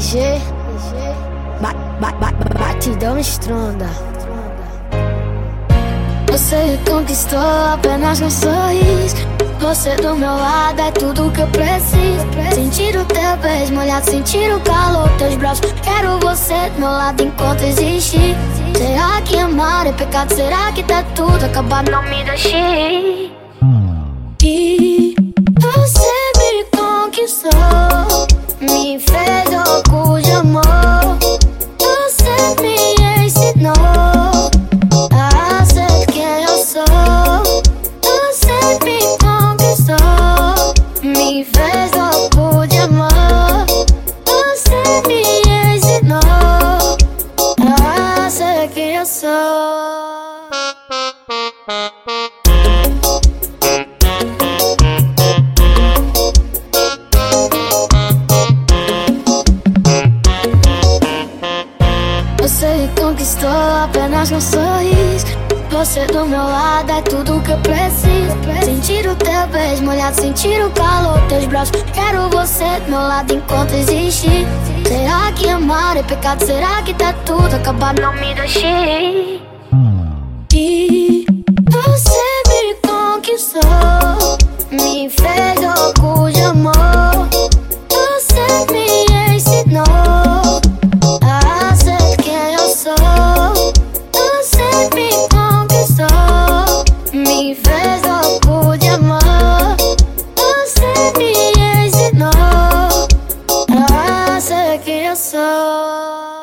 DG, ba ba ba batidão estronda. Você conquistou apenas com sorriso. Você do meu lado é tudo que eu preciso. Sentir o teu beijo molhado, sentir o calor teus braços. Quero você do meu lado enquanto existir. Será que amar é pecado? Será que tá tudo acabado? Não me deixe. Me fez louco de amor. Você me ensinou a ser quem eu sou. Você conquistou apenas um sorriso. Você do meu lado é tudo que eu preciso. Sentir o teu beijo molhado, sentir o calor braços. Quero você do meu lado enquanto existir. Será que amar é pecado? Será que tá tudo acabado? Não me deixe. your soul.